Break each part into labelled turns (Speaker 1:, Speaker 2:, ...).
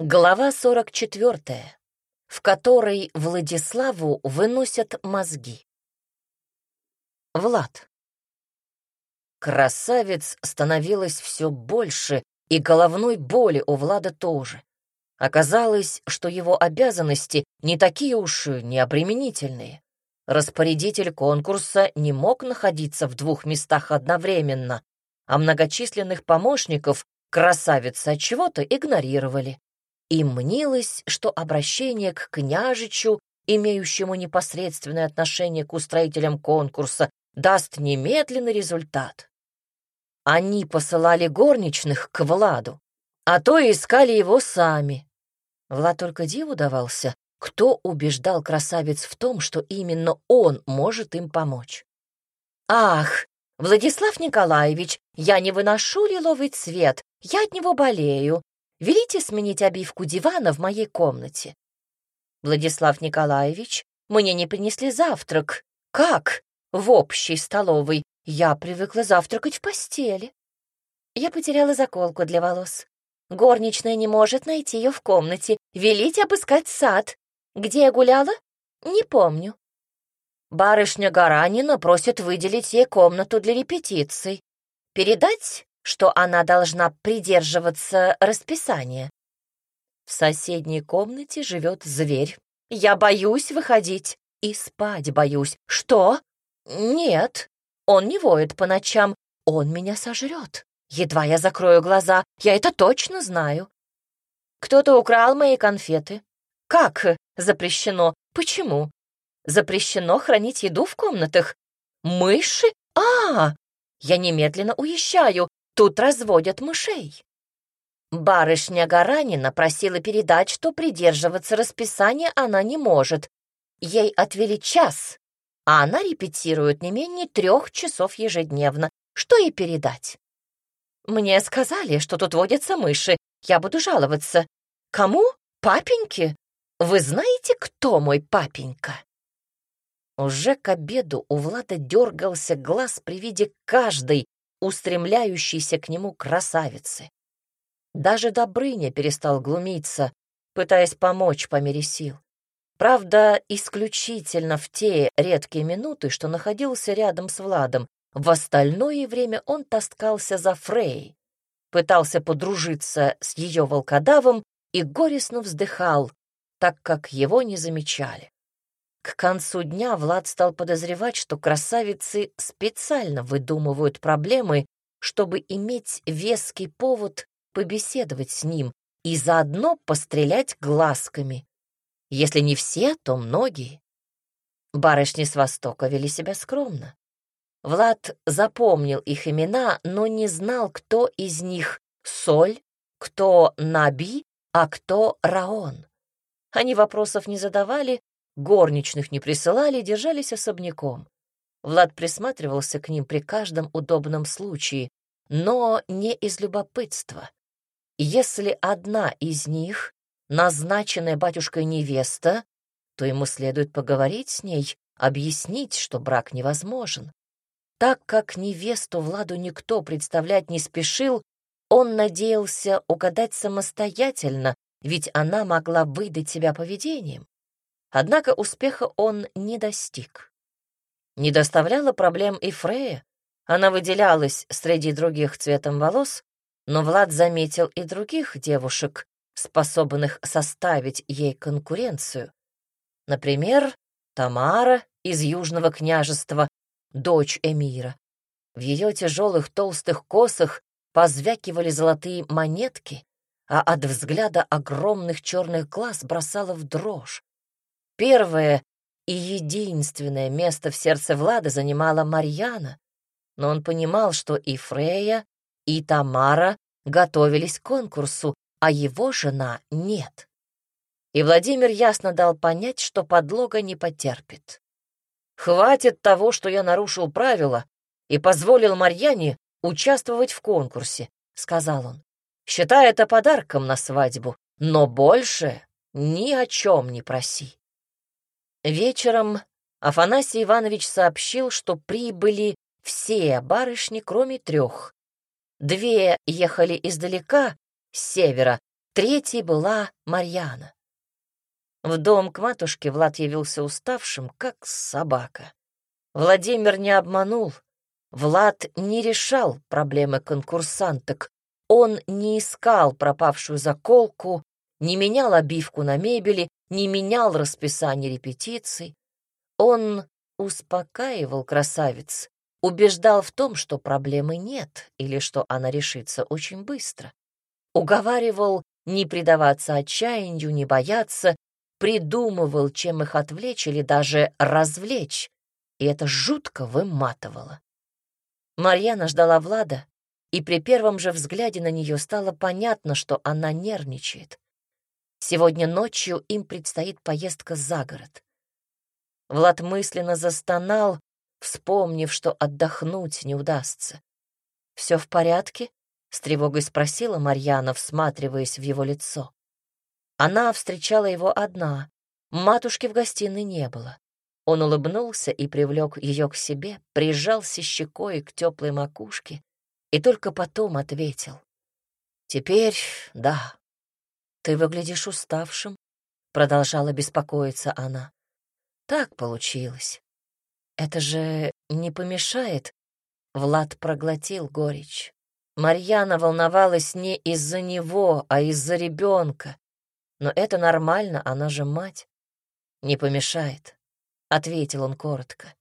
Speaker 1: Глава 44, в которой Владиславу выносят мозги. Влад. Красавец становилось все больше, и головной боли у Влада тоже. Оказалось, что его обязанности не такие уж необременительные. Распорядитель конкурса не мог находиться в двух местах одновременно, а многочисленных помощников красавица чего-то игнорировали. И мнилось, что обращение к княжичу, имеющему непосредственное отношение к устроителям конкурса, даст немедленный результат. Они посылали горничных к Владу, а то и искали его сами. Влад только диву давался, кто убеждал красавец в том, что именно он может им помочь. «Ах, Владислав Николаевич, я не выношу лиловый цвет, я от него болею, Велите сменить обивку дивана в моей комнате. Владислав Николаевич, мне не принесли завтрак. Как? В общей столовой. Я привыкла завтракать в постели. Я потеряла заколку для волос. Горничная не может найти ее в комнате. Велите обыскать сад. Где я гуляла? Не помню. Барышня Гаранина просит выделить ей комнату для репетиций. Передать что она должна придерживаться расписания. В соседней комнате живет зверь. Я боюсь выходить и спать боюсь. Что? Нет, он не воет по ночам, он меня сожрет. Едва я закрою глаза, я это точно знаю. Кто-то украл мои конфеты. Как запрещено? Почему? Запрещено хранить еду в комнатах? Мыши? А, я немедленно уезжаю. Тут разводят мышей. Барышня Гаранина просила передать, что придерживаться расписания она не может. Ей отвели час, а она репетирует не менее трех часов ежедневно. Что ей передать? Мне сказали, что тут водятся мыши. Я буду жаловаться. Кому? Папеньке? Вы знаете, кто мой папенька? Уже к обеду у Влада дергался глаз при виде каждой устремляющейся к нему красавицы. Даже Добрыня перестал глумиться, пытаясь помочь по мере сил. Правда, исключительно в те редкие минуты, что находился рядом с Владом. В остальное время он таскался за Фрей, пытался подружиться с ее волкодавом и горестно вздыхал, так как его не замечали. К концу дня Влад стал подозревать, что красавицы специально выдумывают проблемы, чтобы иметь веский повод побеседовать с ним и заодно пострелять глазками. Если не все, то многие. Барышни с Востока вели себя скромно. Влад запомнил их имена, но не знал, кто из них Соль, кто Наби, а кто Раон. Они вопросов не задавали, горничных не присылали, держались особняком. Влад присматривался к ним при каждом удобном случае, но не из любопытства. Если одна из них — назначенная батюшкой невеста, то ему следует поговорить с ней, объяснить, что брак невозможен. Так как невесту Владу никто представлять не спешил, он надеялся угадать самостоятельно, ведь она могла выдать себя поведением. Однако успеха он не достиг. Не доставляла проблем и Фрея. Она выделялась среди других цветом волос, но Влад заметил и других девушек, способных составить ей конкуренцию. Например, Тамара из Южного княжества, дочь эмира. В ее тяжелых толстых косах позвякивали золотые монетки, а от взгляда огромных черных глаз бросала в дрожь. Первое и единственное место в сердце Влада занимала Марьяна, но он понимал, что и Фрея, и Тамара готовились к конкурсу, а его жена нет. И Владимир ясно дал понять, что подлога не потерпит. «Хватит того, что я нарушил правила и позволил Марьяне участвовать в конкурсе», — сказал он. «Считай это подарком на свадьбу, но больше ни о чем не проси». Вечером Афанасий Иванович сообщил, что прибыли все барышни, кроме трех. Две ехали издалека, с севера, третьей была Марьяна. В дом к матушке Влад явился уставшим, как собака. Владимир не обманул. Влад не решал проблемы конкурсанток. Он не искал пропавшую заколку, не менял обивку на мебели, не менял расписание репетиций. Он успокаивал красавиц, убеждал в том, что проблемы нет или что она решится очень быстро. Уговаривал не предаваться отчаянию, не бояться, придумывал, чем их отвлечь или даже развлечь, и это жутко выматывало. Марьяна ждала Влада, и при первом же взгляде на нее стало понятно, что она нервничает. Сегодня ночью им предстоит поездка за город. Влад мысленно застонал, вспомнив, что отдохнуть не удастся. «Все в порядке?» — с тревогой спросила Марьяна, всматриваясь в его лицо. Она встречала его одна, матушки в гостиной не было. Он улыбнулся и привлек ее к себе, прижался щекой к теплой макушке и только потом ответил. «Теперь да. Ты выглядишь уставшим», — продолжала беспокоиться она. «Так получилось. Это же не помешает?» Влад проглотил горечь. Марьяна волновалась не из-за него, а из-за ребенка. Но это нормально, она же мать. Не помешает, — ответил он коротко.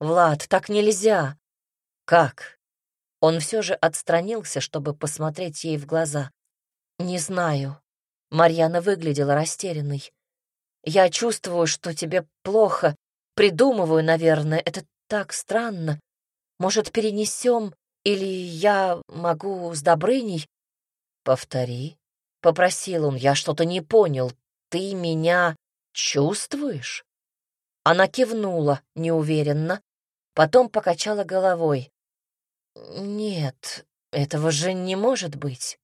Speaker 1: Влад, так нельзя. Как? Он все же отстранился, чтобы посмотреть ей в глаза. Не знаю. Марьяна выглядела растерянной. Я чувствую, что тебе плохо. Придумываю, наверное. Это так странно. Может, перенесем, или я могу с Добрыней? Повтори. — попросил он. «Я что-то не понял. Ты меня чувствуешь?» Она кивнула неуверенно, потом покачала головой. «Нет, этого же не может быть.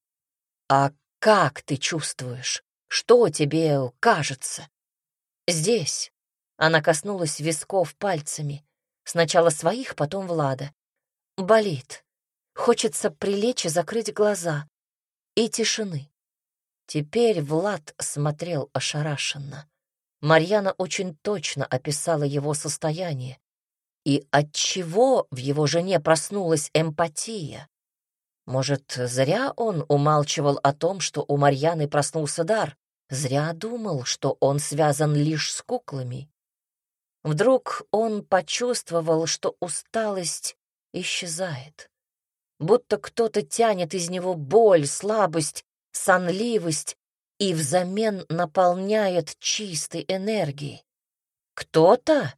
Speaker 1: А как ты чувствуешь? Что тебе кажется?» «Здесь». Она коснулась висков пальцами. Сначала своих, потом Влада. «Болит. Хочется прилечь и закрыть глаза. И тишины. Теперь Влад смотрел ошарашенно. Марьяна очень точно описала его состояние. И отчего в его жене проснулась эмпатия? Может, зря он умалчивал о том, что у Марьяны проснулся дар? Зря думал, что он связан лишь с куклами. Вдруг он почувствовал, что усталость исчезает. Будто кто-то тянет из него боль, слабость сонливость и взамен наполняет чистой энергией. «Кто-то?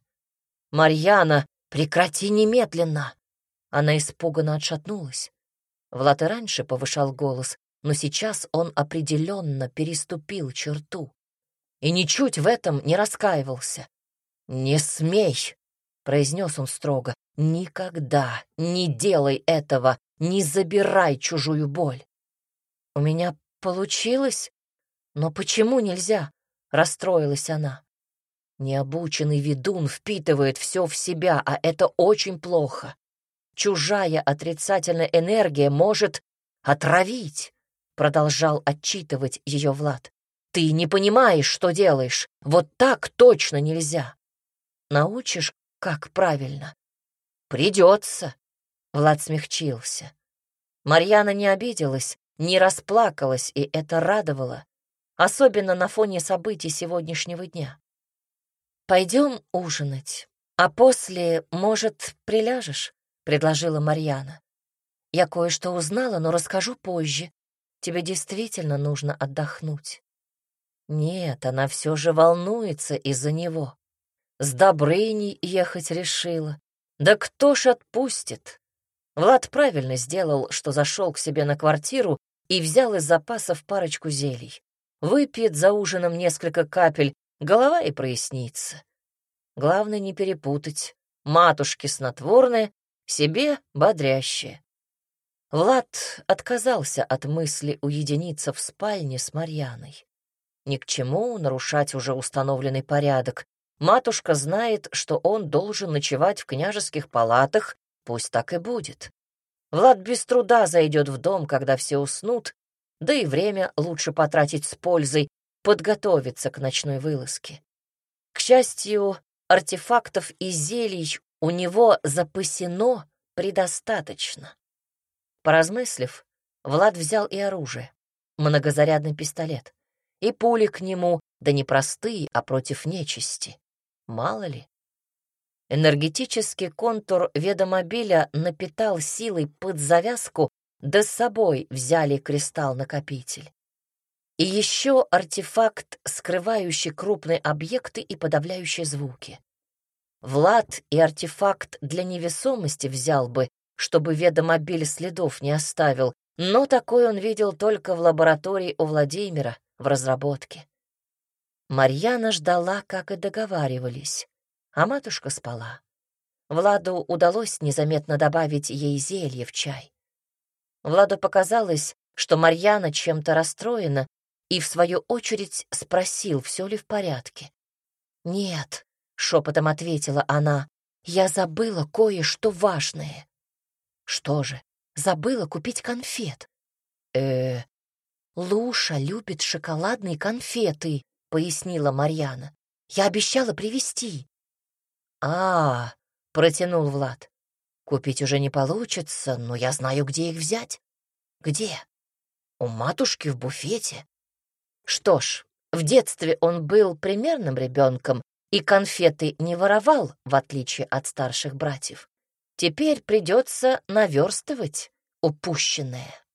Speaker 1: Марьяна, прекрати немедленно!» Она испуганно отшатнулась. Влад и раньше повышал голос, но сейчас он определенно переступил черту. И ничуть в этом не раскаивался. «Не смей!» — произнес он строго. «Никогда не делай этого, не забирай чужую боль. У меня Получилось? Но почему нельзя? Расстроилась она. Необученный ведун впитывает все в себя, а это очень плохо. Чужая отрицательная энергия может отравить, продолжал отчитывать ее Влад. Ты не понимаешь, что делаешь. Вот так точно нельзя. Научишь, как правильно? Придется. Влад смягчился. Марьяна не обиделась, не расплакалась, и это радовало, особенно на фоне событий сегодняшнего дня. «Пойдем ужинать, а после, может, приляжешь?» — предложила Марьяна. «Я кое-что узнала, но расскажу позже. Тебе действительно нужно отдохнуть». Нет, она все же волнуется из-за него. С Добрыней ехать решила. Да кто ж отпустит? Влад правильно сделал, что зашел к себе на квартиру и взял из запасов парочку зелий. Выпьет за ужином несколько капель, голова и прояснится. Главное не перепутать. Матушки снотворные, себе бодрящие. Влад отказался от мысли уединиться в спальне с Марьяной. Ни к чему нарушать уже установленный порядок. Матушка знает, что он должен ночевать в княжеских палатах, пусть так и будет. Влад без труда зайдет в дом, когда все уснут, да и время лучше потратить с пользой, подготовиться к ночной вылазке. К счастью, артефактов и зелий у него запасено предостаточно. Поразмыслив, Влад взял и оружие, многозарядный пистолет, и пули к нему, да не простые, а против нечисти. Мало ли. Энергетический контур ведомобиля напитал силой под завязку, да с собой взяли кристалл-накопитель. И еще артефакт, скрывающий крупные объекты и подавляющие звуки. Влад и артефакт для невесомости взял бы, чтобы ведомобиль следов не оставил, но такой он видел только в лаборатории у Владимира в разработке. Марьяна ждала, как и договаривались а матушка спала. Владу удалось незаметно добавить ей зелье в чай. Владу показалось, что Марьяна чем-то расстроена, и в свою очередь спросил, все ли в порядке. «Нет», — шепотом ответила она, — «я забыла кое-что важное». «Что же, забыла купить конфет?» э Луша любит шоколадные конфеты», — пояснила Марьяна. «Я обещала привезти». А, протянул Влад. Купить уже не получится, но я знаю, где их взять. Где? У матушки в буфете. Что ж, в детстве он был примерным ребенком и конфеты не воровал, в отличие от старших братьев. Теперь придется наверстывать упущенное.